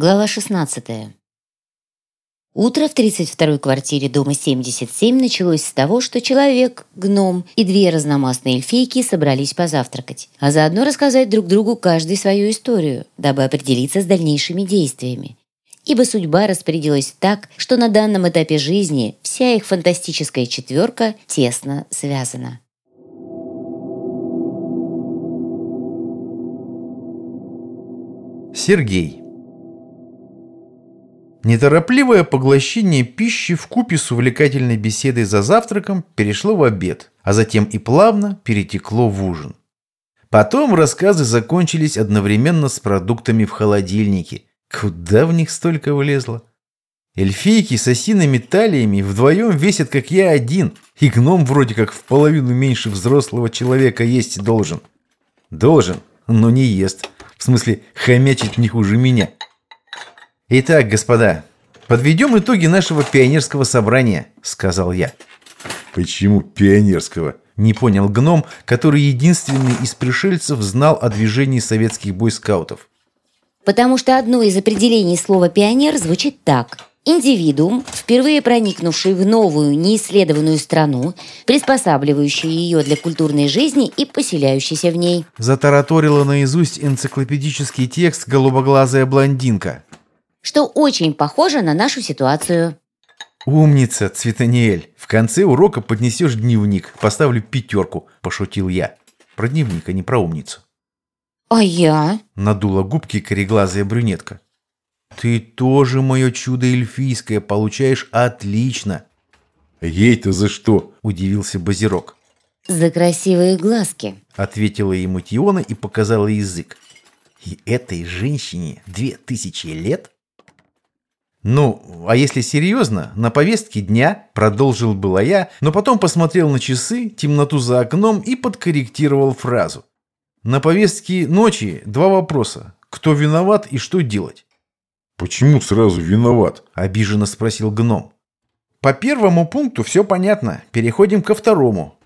Глава 16. Утро в 32-й квартире дома 77 началось с того, что человек, гном и две разномастные эльфийки собрались позавтракать, а заодно рассказать друг другу каждый свою историю, дабы определиться с дальнейшими действиями. Ибо судьба распорядилась так, что на данном этапе жизни вся их фантастическая четверка тесно связана. Сергей. Неторопливое поглощение пищи в купе с увлекательной беседой за завтраком перешло в обед, а затем и плавно перетекло в ужин. Потом рассказы закончились одновременно с продуктами в холодильнике. Куда в них столько влезло? Эльфийки с осиными талиями вдвоем весят, как я один, и гном вроде как в половину меньше взрослого человека есть должен. Должен, но не ест. В смысле, хомячит не хуже меня. Итак, господа, подведем итоги нашего пионерского собрания, сказал я. Почему пионерского? Не понял гном, который единственный из пришельцев знал о движении советских бойскаутов. Потому что одно из определений слова «пионер» звучит так. Индивидуум, впервые проникнувший в новую, неисследованную страну, приспосабливающий ее для культурной жизни и поселяющийся в ней. Затараторила наизусть энциклопедический текст голубоглазая блондинка. Что очень похоже на нашу ситуацию. «Умница, Цветаниэль! В конце урока поднесешь дневник. Поставлю пятерку», – пошутил я. Про дневник, а не про умницу. «А я?» – надула губки кореглазая брюнетка. «Ты тоже мое чудо эльфийское получаешь отлично!» «Ей-то за что?» – удивился Базирок. «За красивые глазки», – ответила ему Тиона и показала язык. «И этой женщине две тысячи лет?» «Ну, а если серьезно, на повестке дня продолжил было я, но потом посмотрел на часы, темноту за окном и подкорректировал фразу. На повестке ночи два вопроса. Кто виноват и что делать? «Почему сразу виноват?» – обиженно спросил гном. «По первому пункту все понятно. Переходим ко второму.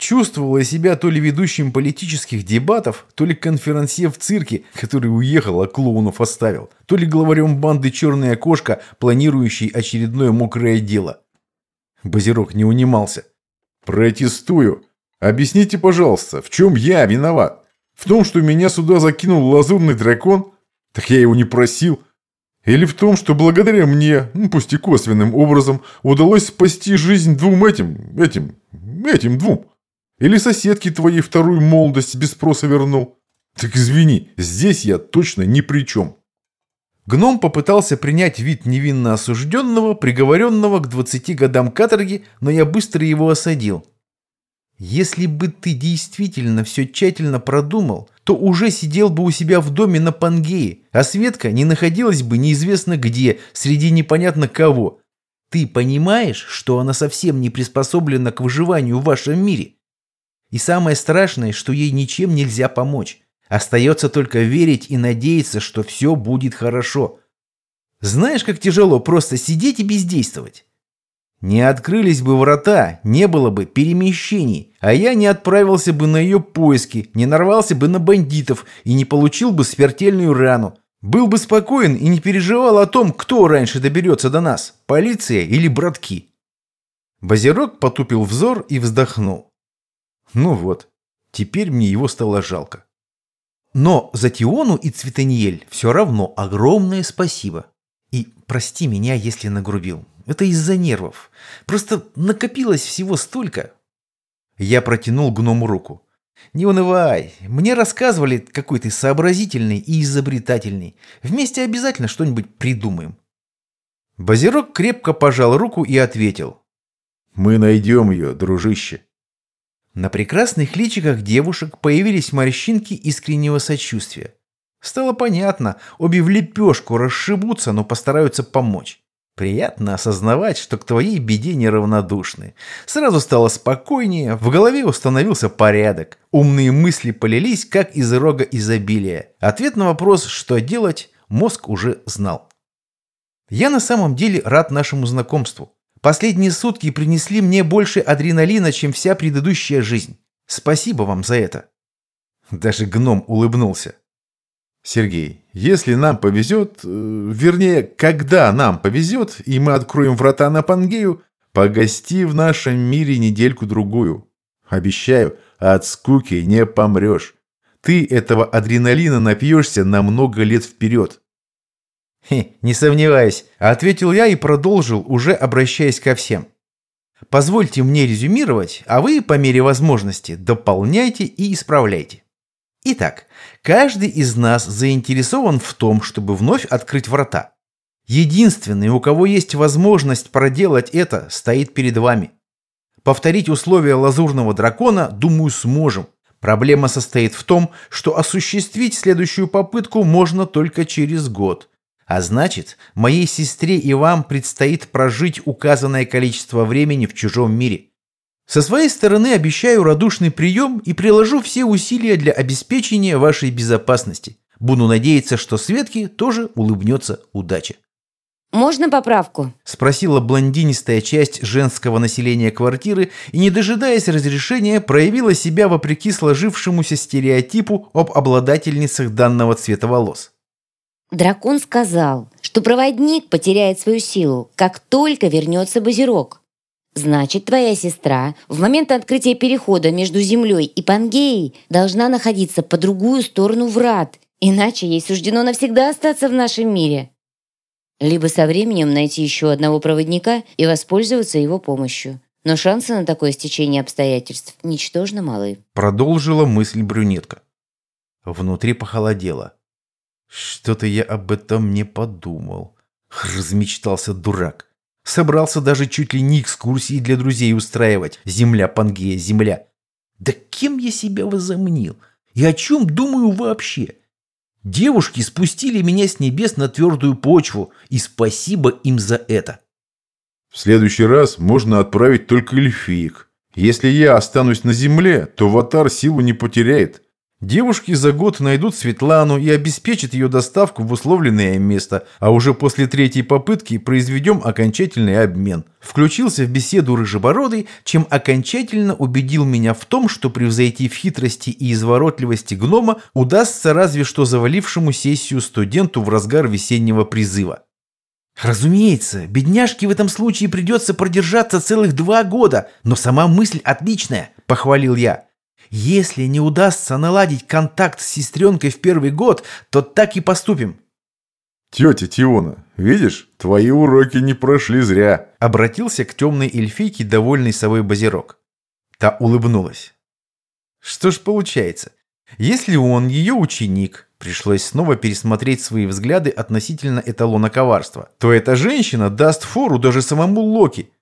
Чувствовала себя то ли ведущим политических дебатов, то ли конферансье в цирке, который уехал, а клоунов оставил, то ли главарем банды «Черная кошка», планирующий очередное мокрое дело. Базирок не унимался. «Протестую. Объясните, пожалуйста, в чем я виноват? В том, что меня сюда закинул лазурный дракон? Так я его не просил». Или в том, что благодаря мне, ну, пусть и косвенным образом, удалось спасти жизнь двум этим, этим, этим двум? Или соседке твоей вторую молодость без спроса вернул? Так извини, здесь я точно ни при чем. Гном попытался принять вид невинно осужденного, приговоренного к 20 годам каторги, но я быстро его осадил. Если бы ты действительно все тщательно продумал, то уже сидел бы у себя в доме на Пангее, а Светка не находилась бы неизвестно где, среди непонятно кого. Ты понимаешь, что она совсем не приспособлена к выживанию в вашем мире? И самое страшное, что ей ничем нельзя помочь. Остается только верить и надеяться, что все будет хорошо. Знаешь, как тяжело просто сидеть и бездействовать? Не открылись бы врата, не было бы перемещений, а я не отправился бы на ее поиски, не нарвался бы на бандитов и не получил бы смертельную рану. Был бы спокоен и не переживал о том, кто раньше доберется до нас, полиция или братки. Базирок потупил взор и вздохнул. Ну вот, теперь мне его стало жалко. Но за Тиону и Цветаниель все равно огромное спасибо. И прости меня, если нагрубил. Это из-за нервов. Просто накопилось всего столько. Я протянул гному руку. «Не унывай. Мне рассказывали, какой ты сообразительный и изобретательный. Вместе обязательно что-нибудь придумаем». Базирок крепко пожал руку и ответил. «Мы найдем ее, дружище». На прекрасных личиках девушек появились морщинки искреннего сочувствия. Стало понятно, обе в лепешку расшибутся, но постараются помочь. Приятно осознавать, что к твоей беде неравнодушны. Сразу стало спокойнее, в голове установился порядок. Умные мысли полились, как из рога изобилия. Ответ на вопрос, что делать, мозг уже знал. Я на самом деле рад нашему знакомству. Последние сутки принесли мне больше адреналина, чем вся предыдущая жизнь. Спасибо вам за это. Даже гном улыбнулся. Сергей, если нам повезет, э, вернее, когда нам повезет, и мы откроем врата на Пангею, погости в нашем мире недельку-другую. Обещаю, от скуки не помрешь. Ты этого адреналина напьешься на много лет вперед. Хе, не сомневаюсь, ответил я и продолжил, уже обращаясь ко всем. Позвольте мне резюмировать, а вы, по мере возможности, дополняйте и исправляйте. Итак, каждый из нас заинтересован в том, чтобы вновь открыть врата. Единственный, у кого есть возможность проделать это, стоит перед вами. Повторить условия лазурного дракона, думаю, сможем. Проблема состоит в том, что осуществить следующую попытку можно только через год. А значит, моей сестре и вам предстоит прожить указанное количество времени в чужом мире. Со своей стороны обещаю радушный прием и приложу все усилия для обеспечения вашей безопасности. Буду надеяться, что Светке тоже улыбнется удача. «Можно поправку?» – спросила блондинистая часть женского населения квартиры и, не дожидаясь разрешения, проявила себя вопреки сложившемуся стереотипу об обладательницах данного цвета волос. Дракон сказал, что проводник потеряет свою силу, как только вернется Базирок. Значит, твоя сестра в момент открытия перехода между Землей и Пангеей должна находиться по другую сторону врат, иначе ей суждено навсегда остаться в нашем мире либо со временем найти еще одного проводника и воспользоваться его помощью. Но шансы на такое стечение обстоятельств ничтожно малы. Продолжила мысль брюнетка. Внутри похолодело. Что-то я об этом не подумал. Размечтался дурак. Собрался даже чуть ли не экскурсии для друзей устраивать. Земля, Пангея, земля. Да кем я себя возомнил? И о чем думаю вообще? Девушки спустили меня с небес на твердую почву, и спасибо им за это. В следующий раз можно отправить только эльфиек. Если я останусь на земле, то Ватар силу не потеряет. Девушки за год найдут Светлану и обеспечат ее доставку в условленное место, а уже после третьей попытки произведем окончательный обмен. Включился в беседу Рыжебородый, чем окончательно убедил меня в том, что превзойти в хитрости и изворотливости гнома удастся разве что завалившему сессию студенту в разгар весеннего призыва. Разумеется, бедняжке в этом случае придется продержаться целых два года, но сама мысль отличная, похвалил я. Если не удастся наладить контакт с сестренкой в первый год, то так и поступим. «Тетя Тиона, видишь, твои уроки не прошли зря», обратился к темной эльфийке, довольный собой Базирок. Та улыбнулась. Что ж получается, если он ее ученик, пришлось снова пересмотреть свои взгляды относительно эталона коварства, то эта женщина даст фору даже самому Локи –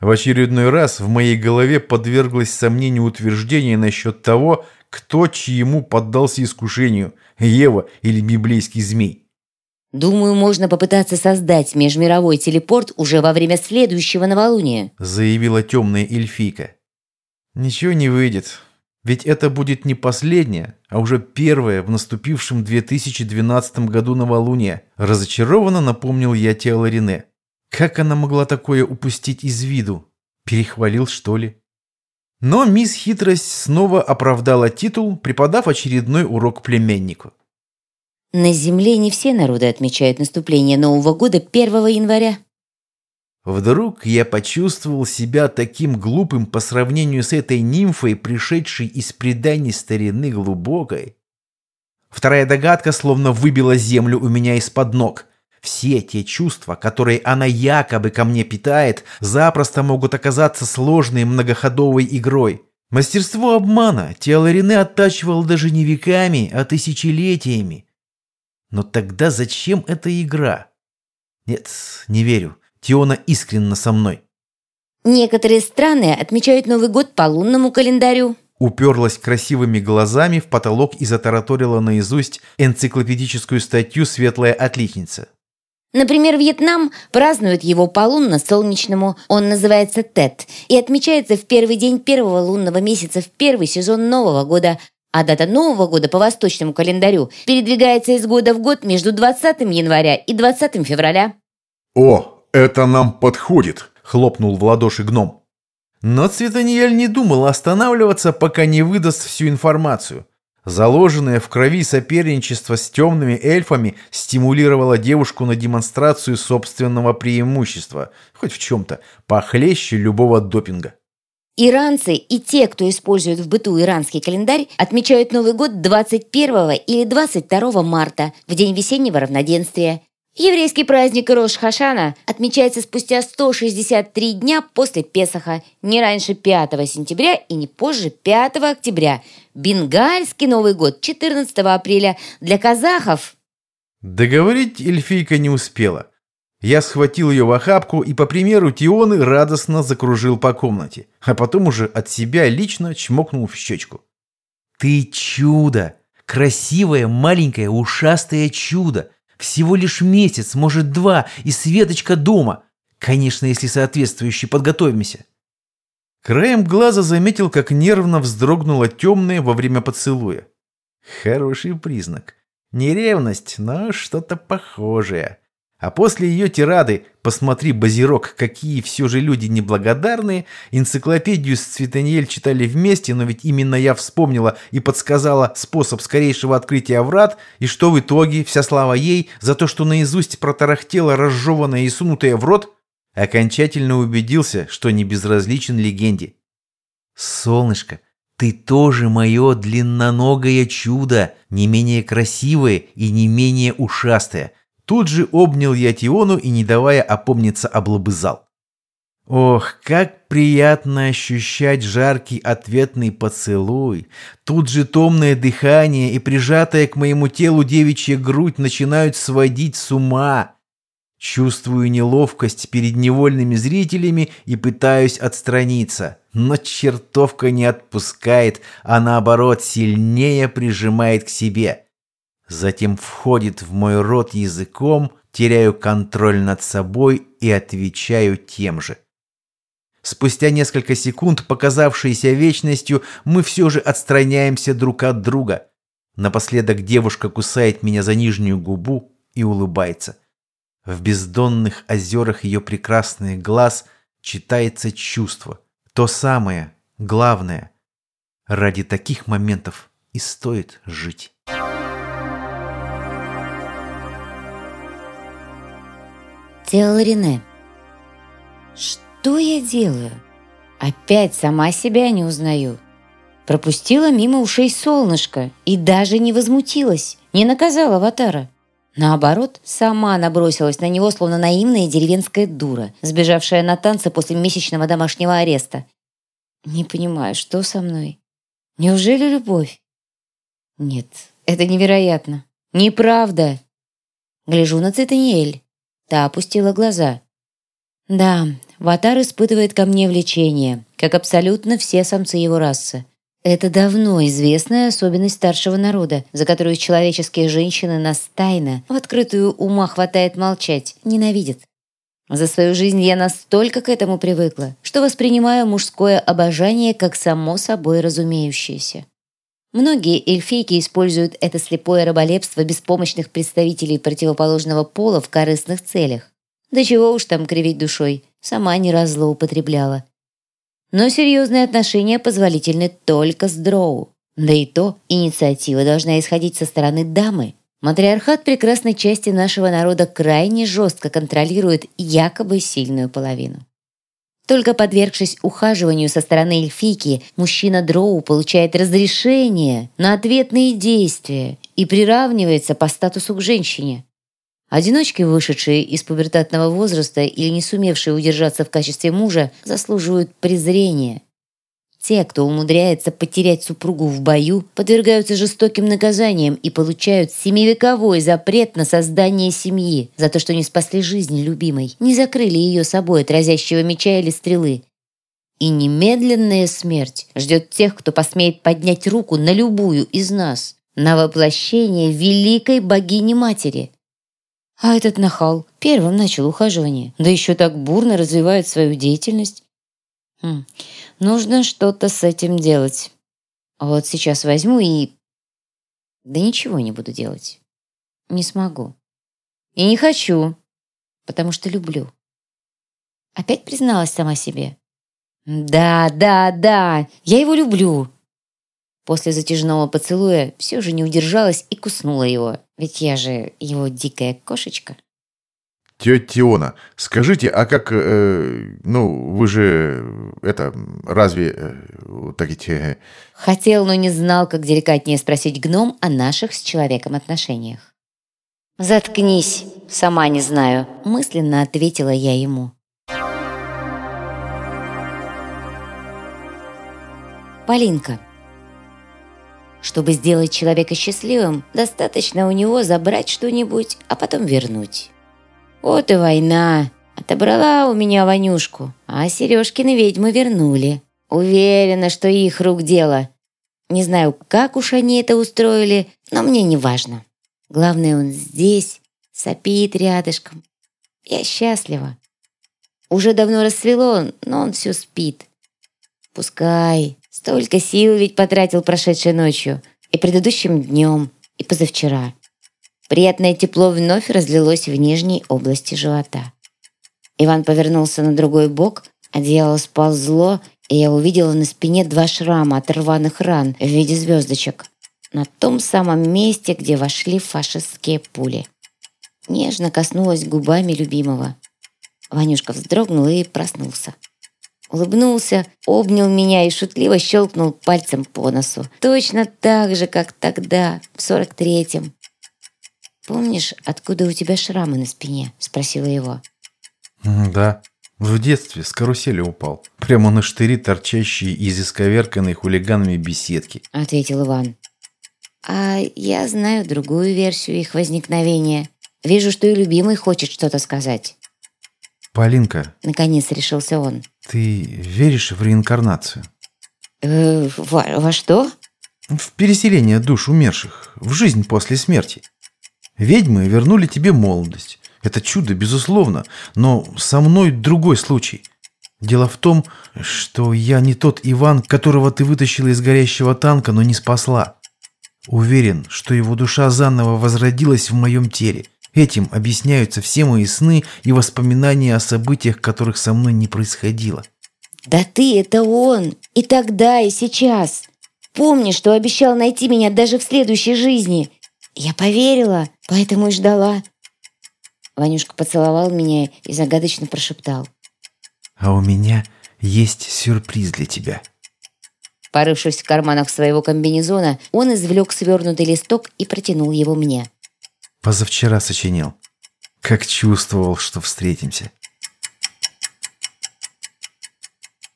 в очередной раз в моей голове подверглось сомнению утверждение насчет того, кто чьему поддался искушению, Ева или библейский змей. «Думаю, можно попытаться создать межмировой телепорт уже во время следующего новолуния», заявила темная эльфийка. «Ничего не выйдет, ведь это будет не последнее, а уже первое в наступившем 2012 году новолуние», разочарованно напомнил я тело Рене. Как она могла такое упустить из виду? Перехвалил, что ли? Но мисс Хитрость снова оправдала титул, преподав очередной урок племяннику. На Земле не все народы отмечают наступление Нового года 1 января. Вдруг я почувствовал себя таким глупым по сравнению с этой нимфой, пришедшей из преданий старины глубокой. Вторая догадка словно выбила землю у меня из-под ног. Все те чувства, которые она якобы ко мне питает, запросто могут оказаться сложной многоходовой игрой. Мастерство обмана тело Рене оттачивал даже не веками, а тысячелетиями. Но тогда зачем эта игра? Нет, не верю. Тиона искренна со мной. Некоторые страны отмечают Новый год по лунному календарю. Уперлась красивыми глазами в потолок и затараторила наизусть энциклопедическую статью «Светлая отличница». Например, Вьетнам празднует его по лунно-солнечному, он называется Тет, и отмечается в первый день первого лунного месяца в первый сезон Нового года, а дата Нового года по восточному календарю передвигается из года в год между 20 января и 20 февраля. «О, это нам подходит!» – хлопнул в ладоши гном. Но Цветаниель не думал останавливаться, пока не выдаст всю информацию. Заложенное в крови соперничество с темными эльфами стимулировало девушку на демонстрацию собственного преимущества, хоть в чем-то, похлеще любого допинга. Иранцы и те, кто использует в быту иранский календарь, отмечают Новый год 21 или 22 марта, в день весеннего равноденствия. Еврейский праздник Рош Хашана отмечается спустя 163 дня после Песаха, не раньше 5 сентября и не позже 5 октября. Бенгальский Новый год 14 апреля для казахов. Договорить эльфийка не успела. Я схватил ее в охапку и, по примеру Тионы, радостно закружил по комнате, а потом уже от себя лично чмокнул в щечку. «Ты чудо! Красивое, маленькое, ушастое чудо! Всего лишь месяц, может два, и Светочка дома. Конечно, если соответствующе подготовимся. Краем глаза заметил, как нервно вздрогнула темная во время поцелуя. Хороший признак. Не ревность, но что-то похожее. А после ее тирады «Посмотри, Базирок, какие все же люди неблагодарные» энциклопедию с Цветаниель читали вместе, но ведь именно я вспомнила и подсказала способ скорейшего открытия врат, и что в итоге вся слава ей за то, что наизусть протарахтела разжеванная и сунутая в рот, окончательно убедился, что не безразличен легенде. «Солнышко, ты тоже мое длинноногое чудо, не менее красивое и не менее ушастое». Тут же обнял я Тиону и, не давая опомниться, облобызал. Ох, как приятно ощущать жаркий ответный поцелуй. Тут же томное дыхание и прижатая к моему телу девичья грудь начинают сводить с ума. Чувствую неловкость перед невольными зрителями и пытаюсь отстраниться. Но чертовка не отпускает, а наоборот сильнее прижимает к себе затем входит в мой рот языком, теряю контроль над собой и отвечаю тем же. Спустя несколько секунд, показавшиеся вечностью, мы все же отстраняемся друг от друга. Напоследок девушка кусает меня за нижнюю губу и улыбается. В бездонных озерах ее прекрасных глаз читается чувство. То самое, главное. Ради таких моментов и стоит жить. сделала Рене. Что я делаю? Опять сама себя не узнаю. Пропустила мимо ушей солнышко и даже не возмутилась, не наказала аватара. Наоборот, сама набросилась на него, словно наивная деревенская дура, сбежавшая на танцы после месячного домашнего ареста. Не понимаю, что со мной? Неужели любовь? Нет, это невероятно. Неправда. Гляжу на Цитаниэль. Та опустила глаза. «Да, Ватар испытывает ко мне влечение, как абсолютно все самцы его расы. Это давно известная особенность старшего народа, за которую человеческие женщины нас тайно, в открытую ума хватает молчать, ненавидят. За свою жизнь я настолько к этому привыкла, что воспринимаю мужское обожание как само собой разумеющееся. Многие эльфийки используют это слепое раболепство беспомощных представителей противоположного пола в корыстных целях. Да чего уж там кривить душой, сама не раз злоупотребляла. Но серьезные отношения позволительны только с дроу. Да и то инициатива должна исходить со стороны дамы. Матриархат прекрасной части нашего народа крайне жестко контролирует якобы сильную половину. Только подвергшись ухаживанию со стороны эльфийки, мужчина Дроу получает разрешение на ответные действия и приравнивается по статусу к женщине. Одиночки, вышедшие из пубертатного возраста или не сумевшие удержаться в качестве мужа, заслуживают презрения – те, кто умудряется потерять супругу в бою, подвергаются жестоким наказаниям и получают семивековой запрет на создание семьи за то, что не спасли жизнь любимой, не закрыли ее собой от разящего меча или стрелы. И немедленная смерть ждет тех, кто посмеет поднять руку на любую из нас, на воплощение великой богини-матери. А этот нахал первым начал ухаживание, да еще так бурно развивает свою деятельность. Хм. Нужно что-то с этим делать. Вот сейчас возьму и... Да ничего не буду делать. Не смогу. И не хочу, потому что люблю. Опять призналась сама себе. Да, да, да, я его люблю. После затяжного поцелуя все же не удержалась и куснула его, ведь я же его дикая кошечка. Тетя Тиона, скажите, а как, э, ну, вы же, это, разве, э, так эти... Э... Хотел, но не знал, как деликатнее спросить гном о наших с человеком отношениях. «Заткнись, сама не знаю», – мысленно ответила я ему. Полинка. Чтобы сделать человека счастливым, достаточно у него забрать что-нибудь, а потом вернуть. Вот и война. Отобрала у меня Ванюшку, а Сережкины ведьмы вернули. Уверена, что их рук дело. Не знаю, как уж они это устроили, но мне не важно. Главное, он здесь, сопит рядышком. Я счастлива. Уже давно рассвело, но он все спит. Пускай. Столько сил ведь потратил прошедшей ночью. И предыдущим днем, и позавчера. Приятное тепло вновь разлилось в нижней области живота. Иван повернулся на другой бок, одеяло сползло, и я увидела на спине два шрама от рваных ран в виде звездочек. На том самом месте, где вошли фашистские пули. Нежно коснулась губами любимого. Ванюшка вздрогнул и проснулся. Улыбнулся, обнял меня и шутливо щелкнул пальцем по носу. Точно так же, как тогда, в сорок третьем. «Помнишь, откуда у тебя шрамы на спине?» – спросила его. «Да, в детстве с карусели упал. Прямо на штыри, торчащие из исковерканной хулиганами беседки», – ответил Иван. «А я знаю другую версию их возникновения. Вижу, что и любимый хочет что-то сказать». «Полинка», – наконец решился он. «Ты веришь в реинкарнацию?» «Э, во, во что?» «В переселение душ умерших, в жизнь после смерти». Ведьмы вернули тебе молодость. Это чудо, безусловно, но со мной другой случай. Дело в том, что я не тот Иван, которого ты вытащила из горящего танка, но не спасла. Уверен, что его душа заново возродилась в моем теле. Этим объясняются все мои сны и воспоминания о событиях, которых со мной не происходило. Да ты это он! И тогда, и сейчас! Помни, что обещал найти меня даже в следующей жизни. Я поверила, поэтому и ждала. Ванюшка поцеловал меня и загадочно прошептал. А у меня есть сюрприз для тебя. Порывшись в карманах своего комбинезона, он извлек свернутый листок и протянул его мне. Позавчера сочинил. Как чувствовал, что встретимся.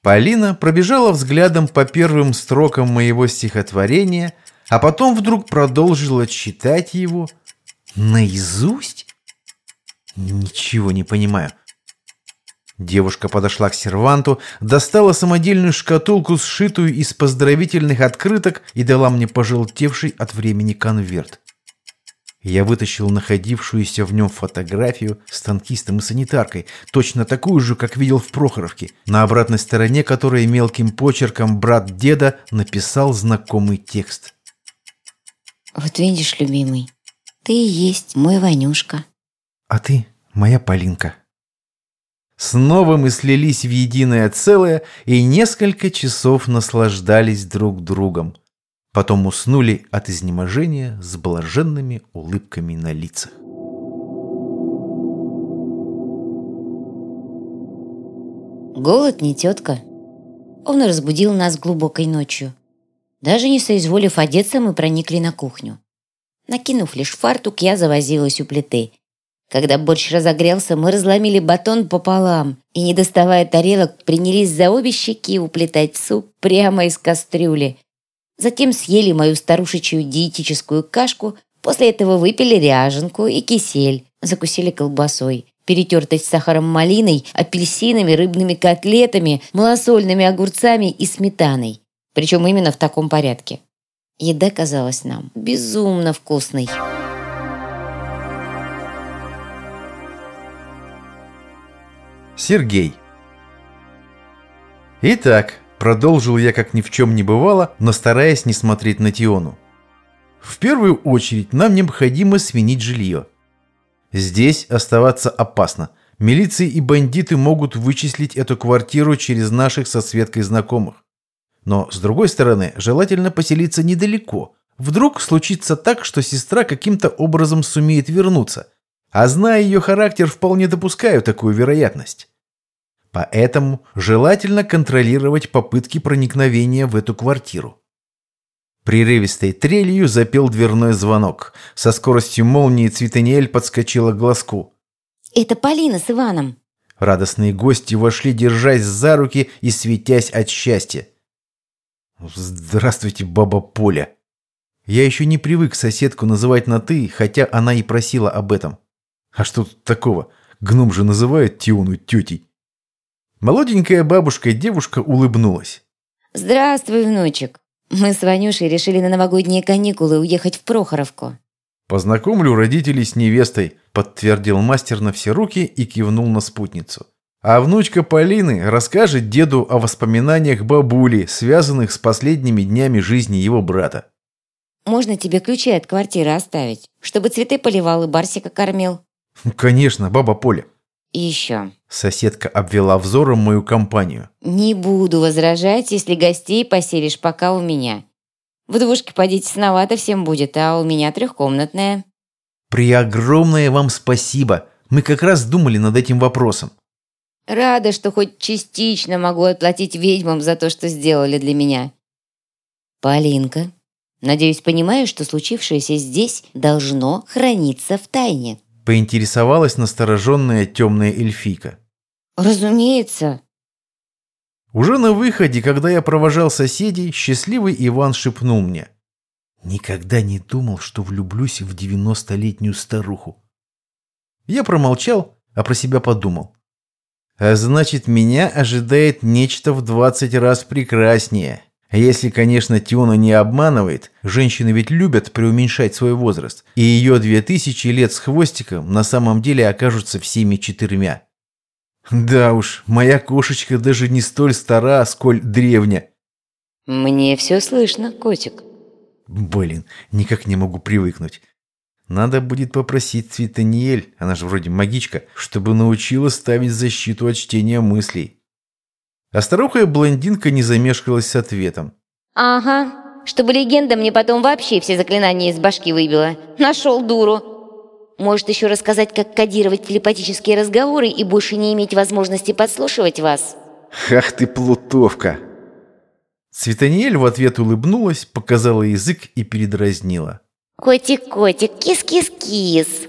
Полина пробежала взглядом по первым строкам моего стихотворения – а потом вдруг продолжила читать его наизусть? Ничего не понимаю. Девушка подошла к серванту, достала самодельную шкатулку, сшитую из поздравительных открыток, и дала мне пожелтевший от времени конверт. Я вытащил находившуюся в нем фотографию с танкистом и санитаркой, точно такую же, как видел в Прохоровке, на обратной стороне которой мелким почерком брат деда написал знакомый текст. Вот видишь, любимый, ты и есть мой Ванюшка. А ты моя Полинка. Снова мы слились в единое целое и несколько часов наслаждались друг другом. Потом уснули от изнеможения с блаженными улыбками на лицах. Голод не тетка. Он разбудил нас глубокой ночью. Даже не соизволив одеться, мы проникли на кухню. Накинув лишь фартук, я завозилась у плиты. Когда борщ разогрелся, мы разломили батон пополам и, не доставая тарелок, принялись за обе щеки уплетать суп прямо из кастрюли. Затем съели мою старушечью диетическую кашку, после этого выпили ряженку и кисель, закусили колбасой, перетертой с сахаром малиной, апельсинами, рыбными котлетами, малосольными огурцами и сметаной. Причем именно в таком порядке. Еда казалась нам безумно вкусной. Сергей. Итак, продолжил я как ни в чем не бывало, но стараясь не смотреть на Тиону. В первую очередь нам необходимо сменить жилье. Здесь оставаться опасно. Милиции и бандиты могут вычислить эту квартиру через наших со Светкой знакомых. Но, с другой стороны, желательно поселиться недалеко. Вдруг случится так, что сестра каким-то образом сумеет вернуться. А зная ее характер, вполне допускаю такую вероятность. Поэтому желательно контролировать попытки проникновения в эту квартиру. Прерывистой трелью запел дверной звонок. Со скоростью молнии Цветаниэль подскочила к глазку. «Это Полина с Иваном». Радостные гости вошли, держась за руки и светясь от счастья. «Здравствуйте, баба Поля!» Я еще не привык соседку называть на «ты», хотя она и просила об этом. А что тут такого? Гном же называет Тиону тетей. Молоденькая бабушка-девушка улыбнулась. «Здравствуй, внучек. Мы с Ванюшей решили на новогодние каникулы уехать в Прохоровку». «Познакомлю родителей с невестой», – подтвердил мастер на все руки и кивнул на спутницу. А внучка Полины расскажет деду о воспоминаниях бабули, связанных с последними днями жизни его брата. «Можно тебе ключи от квартиры оставить, чтобы цветы поливал и Барсика кормил?» «Конечно, баба Поля». «И еще». Соседка обвела взором мою компанию. «Не буду возражать, если гостей поселишь пока у меня. В двушке поди тесновато всем будет, а у меня трехкомнатная». «Преогромное вам спасибо. Мы как раз думали над этим вопросом». «Рада, что хоть частично могу отплатить ведьмам за то, что сделали для меня». «Полинка, надеюсь, понимаешь, что случившееся здесь должно храниться в тайне». Поинтересовалась настороженная темная эльфийка. «Разумеется». Уже на выходе, когда я провожал соседей, счастливый Иван шепнул мне. «Никогда не думал, что влюблюсь в девяностолетнюю старуху». Я промолчал, а про себя подумал. А значит, меня ожидает нечто в двадцать раз прекраснее. Если, конечно, Тиона не обманывает, женщины ведь любят преуменьшать свой возраст, и ее две тысячи лет с хвостиком на самом деле окажутся всеми четырьмя. Да уж, моя кошечка даже не столь стара, сколь древня. Мне все слышно, котик. Блин, никак не могу привыкнуть. Надо будет попросить Цветаниель, она же вроде магичка, чтобы научила ставить защиту от чтения мыслей. А старухая блондинка не замешкалась с ответом. Ага, чтобы легенда мне потом вообще все заклинания из башки выбила. Нашел дуру. Может еще рассказать, как кодировать телепатические разговоры и больше не иметь возможности подслушивать вас? Ах ты, плутовка! Цветаниель в ответ улыбнулась, показала язык и передразнила. Котик-котик, кис-кис-кис.